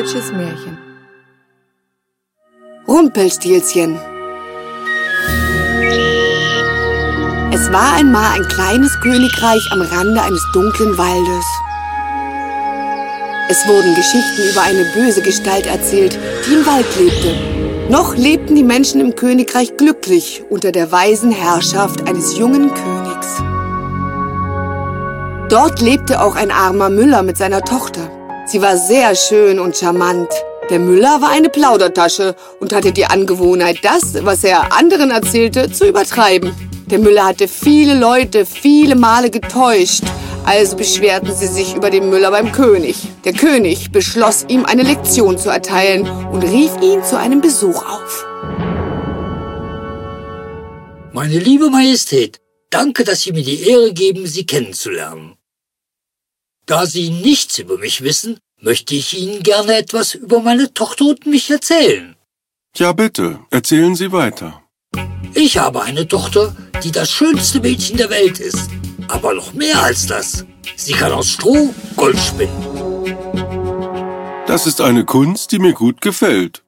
Deutsches Märchen. Rumpelstilzchen. Es war einmal ein kleines Königreich am Rande eines dunklen Waldes. Es wurden Geschichten über eine böse Gestalt erzählt, die im Wald lebte. Noch lebten die Menschen im Königreich glücklich unter der weisen Herrschaft eines jungen Königs. Dort lebte auch ein armer Müller mit seiner Tochter. Sie war sehr schön und charmant. Der Müller war eine Plaudertasche und hatte die Angewohnheit, das, was er anderen erzählte, zu übertreiben. Der Müller hatte viele Leute viele Male getäuscht, also beschwerten sie sich über den Müller beim König. Der König beschloss ihm eine Lektion zu erteilen und rief ihn zu einem Besuch auf. Meine liebe Majestät, danke, dass Sie mir die Ehre geben, Sie kennenzulernen. Da Sie nichts über mich wissen, möchte ich Ihnen gerne etwas über meine Tochter und mich erzählen. Ja, bitte, erzählen Sie weiter. Ich habe eine Tochter, die das schönste Mädchen der Welt ist. Aber noch mehr als das. Sie kann aus Stroh Gold spinnen. Das ist eine Kunst, die mir gut gefällt.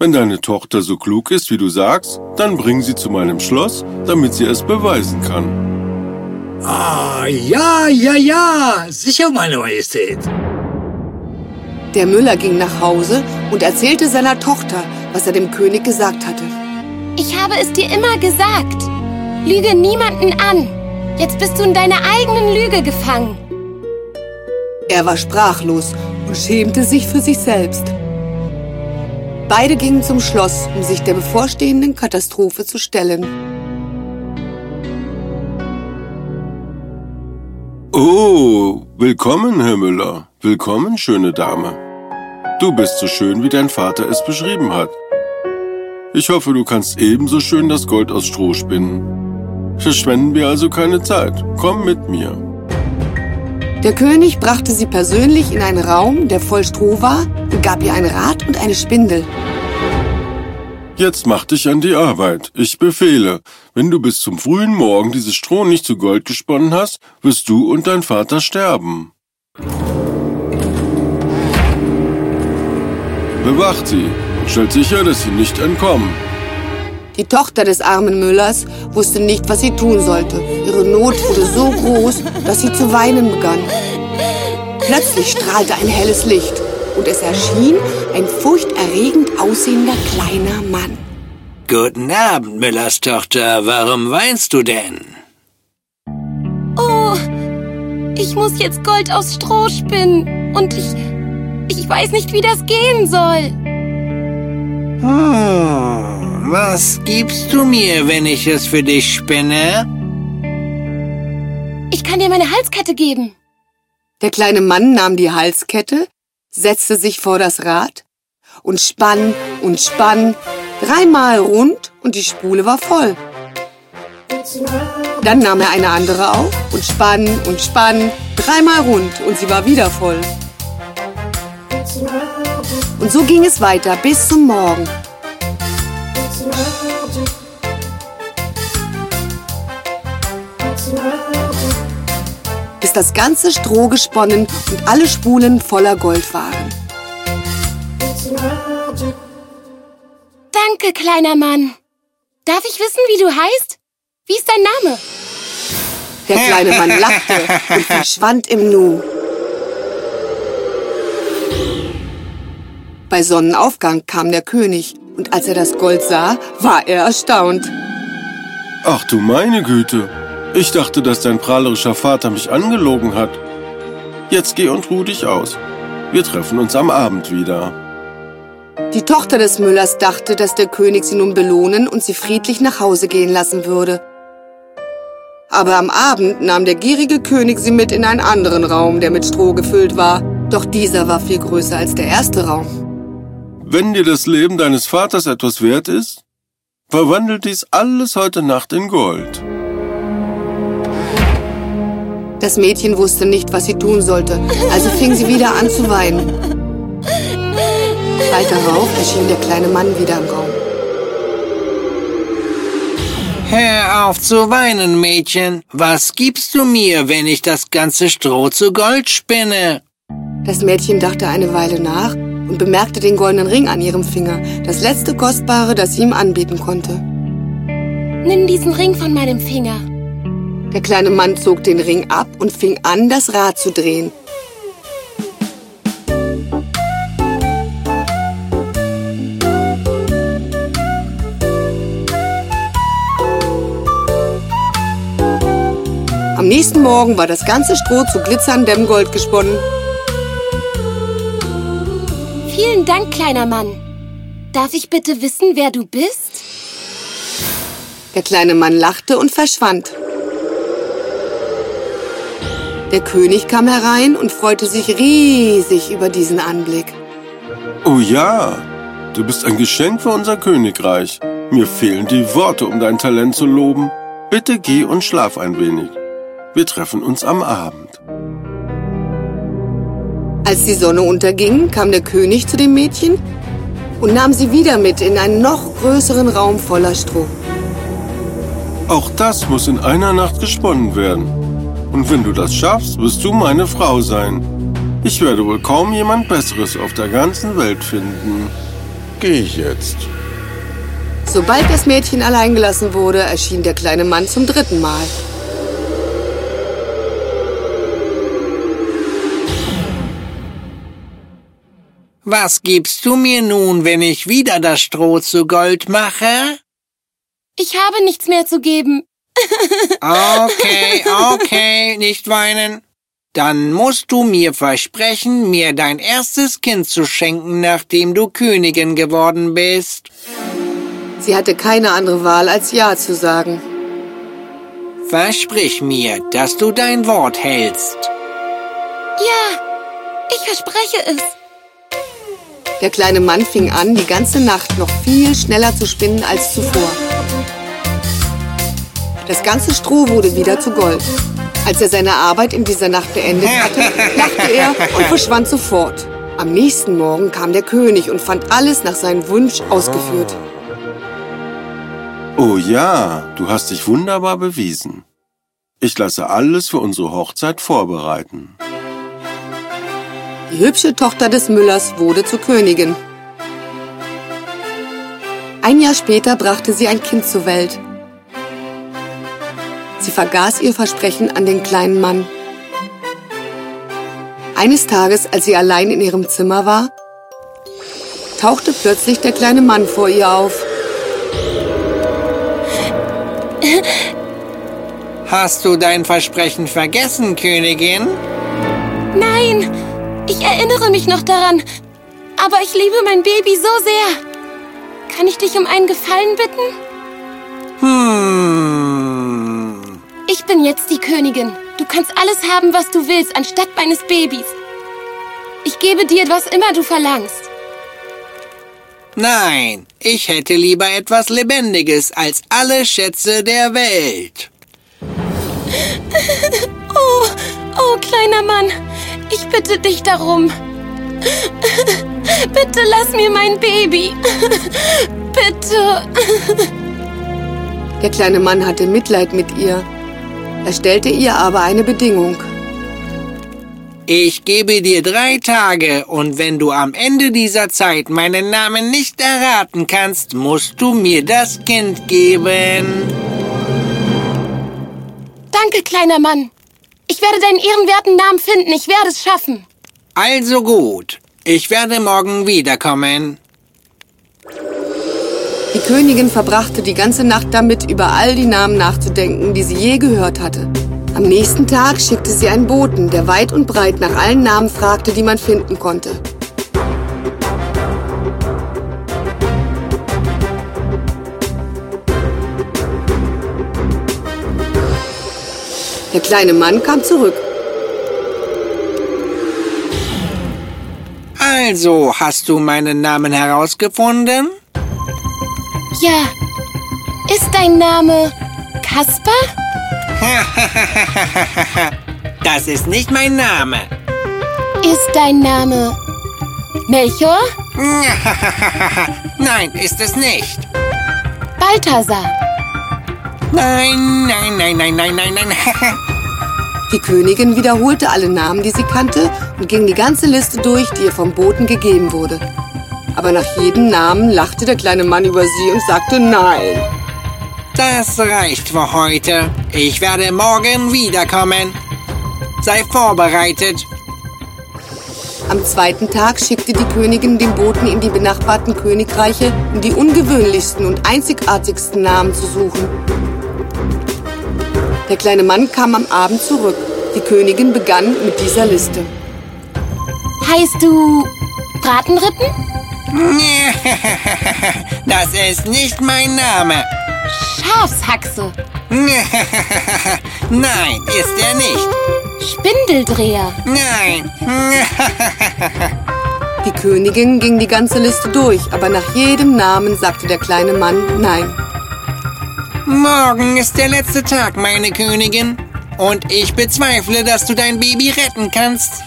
Wenn deine Tochter so klug ist, wie du sagst, dann bring sie zu meinem Schloss, damit sie es beweisen kann. Ah, ja, ja, ja, sicher, meine Majestät. Der Müller ging nach Hause und erzählte seiner Tochter, was er dem König gesagt hatte. Ich habe es dir immer gesagt. Lüge niemanden an. Jetzt bist du in deiner eigenen Lüge gefangen. Er war sprachlos und schämte sich für sich selbst. Beide gingen zum Schloss, um sich der bevorstehenden Katastrophe zu stellen. Oh, willkommen, Herr Müller. Willkommen, schöne Dame. Du bist so schön, wie dein Vater es beschrieben hat. Ich hoffe, du kannst ebenso schön das Gold aus Stroh spinnen. Verschwenden wir also keine Zeit. Komm mit mir. Der König brachte sie persönlich in einen Raum, der voll Stroh war, und gab ihr ein Rad und eine Spindel. Jetzt mach dich an die Arbeit. Ich befehle, wenn du bis zum frühen Morgen dieses Stroh nicht zu Gold gesponnen hast, wirst du und dein Vater sterben. Bewacht sie und stellt sicher, dass sie nicht entkommen. Die Tochter des armen Müllers wusste nicht, was sie tun sollte. Ihre Not wurde so groß, dass sie zu weinen begann. Plötzlich strahlte ein helles Licht und es erschien ein furchterregend aussehender kleiner Mann. Guten Abend, Müllers Tochter. Warum weinst du denn? Oh, ich muss jetzt Gold aus Stroh spinnen. Und ich. Ich weiß nicht, wie das gehen soll. Oh, was gibst du mir, wenn ich es für dich spinne? Ich kann dir meine Halskette geben. Der kleine Mann nahm die Halskette, setzte sich vor das Rad und spann und spann, dreimal rund und die Spule war voll. Dann nahm er eine andere auf und spann und spann, dreimal rund und sie war wieder voll. Und so ging es weiter bis zum Morgen. Bis das ganze Stroh gesponnen und alle Spulen voller Gold waren. Danke, kleiner Mann. Darf ich wissen, wie du heißt? Wie ist dein Name? Der kleine Mann lachte und verschwand im Nu. Bei Sonnenaufgang kam der König und als er das Gold sah, war er erstaunt. Ach du meine Güte. Ich dachte, dass dein prahlerischer Vater mich angelogen hat. Jetzt geh und ruh dich aus. Wir treffen uns am Abend wieder. Die Tochter des Müllers dachte, dass der König sie nun belohnen und sie friedlich nach Hause gehen lassen würde. Aber am Abend nahm der gierige König sie mit in einen anderen Raum, der mit Stroh gefüllt war. Doch dieser war viel größer als der erste Raum. Wenn dir das Leben deines Vaters etwas wert ist, verwandelt dies alles heute Nacht in Gold. Das Mädchen wusste nicht, was sie tun sollte, also fing sie wieder an zu weinen. Bald darauf erschien der kleine Mann wieder im Raum. Hör auf zu weinen, Mädchen. Was gibst du mir, wenn ich das ganze Stroh zu Gold spinne? Das Mädchen dachte eine Weile nach und bemerkte den goldenen Ring an ihrem Finger, das letzte Kostbare, das sie ihm anbieten konnte. Nimm diesen Ring von meinem Finger. Der kleine Mann zog den Ring ab und fing an, das Rad zu drehen. Nächsten Morgen war das ganze Stroh zu glitzerndem Gold gesponnen. Vielen Dank, kleiner Mann. Darf ich bitte wissen, wer du bist? Der kleine Mann lachte und verschwand. Der König kam herein und freute sich riesig über diesen Anblick. Oh ja, du bist ein Geschenk für unser Königreich. Mir fehlen die Worte, um dein Talent zu loben. Bitte geh und schlaf ein wenig. Wir treffen uns am Abend. Als die Sonne unterging, kam der König zu dem Mädchen und nahm sie wieder mit in einen noch größeren Raum voller Stroh. Auch das muss in einer Nacht gesponnen werden. Und wenn du das schaffst, wirst du meine Frau sein. Ich werde wohl kaum jemand Besseres auf der ganzen Welt finden. Geh ich jetzt. Sobald das Mädchen allein gelassen wurde, erschien der kleine Mann zum dritten Mal. Was gibst du mir nun, wenn ich wieder das Stroh zu Gold mache? Ich habe nichts mehr zu geben. Okay, okay, nicht weinen. Dann musst du mir versprechen, mir dein erstes Kind zu schenken, nachdem du Königin geworden bist. Sie hatte keine andere Wahl, als Ja zu sagen. Versprich mir, dass du dein Wort hältst. Ja, ich verspreche es. Der kleine Mann fing an, die ganze Nacht noch viel schneller zu spinnen als zuvor. Das ganze Stroh wurde wieder zu Gold. Als er seine Arbeit in dieser Nacht beendet hatte, lachte er und verschwand sofort. Am nächsten Morgen kam der König und fand alles nach seinem Wunsch ausgeführt. Oh ja, du hast dich wunderbar bewiesen. Ich lasse alles für unsere Hochzeit vorbereiten. Die hübsche Tochter des Müllers wurde zur Königin. Ein Jahr später brachte sie ein Kind zur Welt. Sie vergaß ihr Versprechen an den kleinen Mann. Eines Tages, als sie allein in ihrem Zimmer war, tauchte plötzlich der kleine Mann vor ihr auf. Hast du dein Versprechen vergessen, Königin? Nein, ich erinnere mich noch daran. Aber ich liebe mein Baby so sehr. Kann ich dich um einen Gefallen bitten? Hm. Ich bin jetzt die Königin. Du kannst alles haben, was du willst, anstatt meines Babys. Ich gebe dir, was immer du verlangst. Nein, ich hätte lieber etwas Lebendiges als alle Schätze der Welt. Bitte dich darum. Bitte lass mir mein Baby. Bitte. Der kleine Mann hatte Mitleid mit ihr. Er stellte ihr aber eine Bedingung. Ich gebe dir drei Tage und wenn du am Ende dieser Zeit meinen Namen nicht erraten kannst, musst du mir das Kind geben. Danke, kleiner Mann. Ich werde deinen ehrenwerten Namen finden. Ich werde es schaffen. Also gut, ich werde morgen wiederkommen. Die Königin verbrachte die ganze Nacht damit, über all die Namen nachzudenken, die sie je gehört hatte. Am nächsten Tag schickte sie einen Boten, der weit und breit nach allen Namen fragte, die man finden konnte. Der kleine Mann kam zurück. Also, hast du meinen Namen herausgefunden? Ja. Ist dein Name Kaspar? Das ist nicht mein Name. Ist dein Name Melchior? Nein, ist es nicht. Balthasar? Nein, nein, nein, nein, nein, nein, nein. Die Königin wiederholte alle Namen, die sie kannte und ging die ganze Liste durch, die ihr vom Boten gegeben wurde. Aber nach jedem Namen lachte der kleine Mann über sie und sagte Nein. Das reicht für heute. Ich werde morgen wiederkommen. Sei vorbereitet. Am zweiten Tag schickte die Königin den Boten in die benachbarten Königreiche, um die ungewöhnlichsten und einzigartigsten Namen zu suchen. Der kleine Mann kam am Abend zurück. Die Königin begann mit dieser Liste. Heißt du Bratenrippen? Das ist nicht mein Name. Schafshaxe. Nein, ist er nicht. Spindeldreher. Nein. Die Königin ging die ganze Liste durch, aber nach jedem Namen sagte der kleine Mann Nein. Morgen ist der letzte Tag, meine Königin. Und ich bezweifle, dass du dein Baby retten kannst.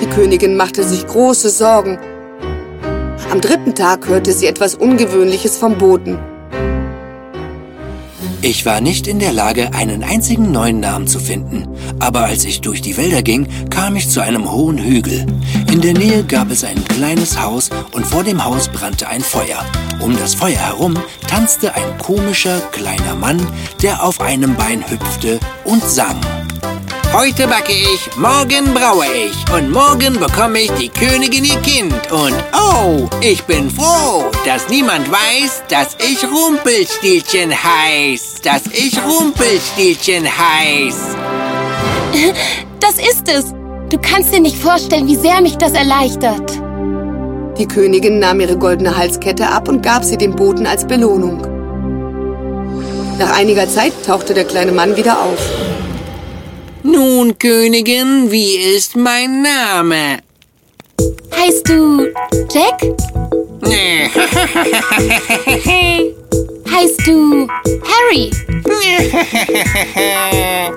Die Königin machte sich große Sorgen. Am dritten Tag hörte sie etwas Ungewöhnliches vom Boten. Ich war nicht in der Lage, einen einzigen neuen Namen zu finden. Aber als ich durch die Wälder ging, kam ich zu einem hohen Hügel. In der Nähe gab es ein kleines Haus und vor dem Haus brannte ein Feuer. Um das Feuer herum tanzte ein komischer kleiner Mann, der auf einem Bein hüpfte und sang. Heute backe ich, morgen braue ich und morgen bekomme ich die Königin ihr Kind. Und oh, ich bin froh, dass niemand weiß, dass ich Rumpelstilzchen heiß. Dass ich Rumpelstilzchen heiß. Das ist es. Du kannst dir nicht vorstellen, wie sehr mich das erleichtert. Die Königin nahm ihre goldene Halskette ab und gab sie dem Boten als Belohnung. Nach einiger Zeit tauchte der kleine Mann wieder auf. Nun, Königin, wie ist mein Name? Heißt du Jack? Nee. Heißt du Harry?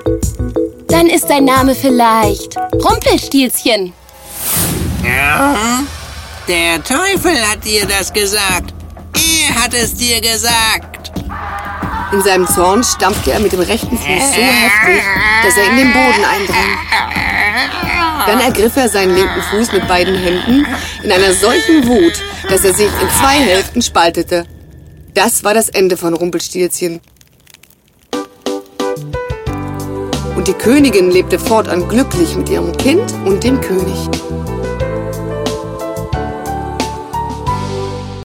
Dann ist dein Name vielleicht Rumpelstilzchen. Ja? Der Teufel hat dir das gesagt. Er hat es dir gesagt. In seinem Zorn stampfte er mit dem rechten Fuß so heftig, dass er in den Boden eindrang. Dann ergriff er seinen linken Fuß mit beiden Händen in einer solchen Wut, dass er sich in zwei Hälften spaltete. Das war das Ende von Rumpelstilzchen. Und die Königin lebte fortan glücklich mit ihrem Kind und dem König.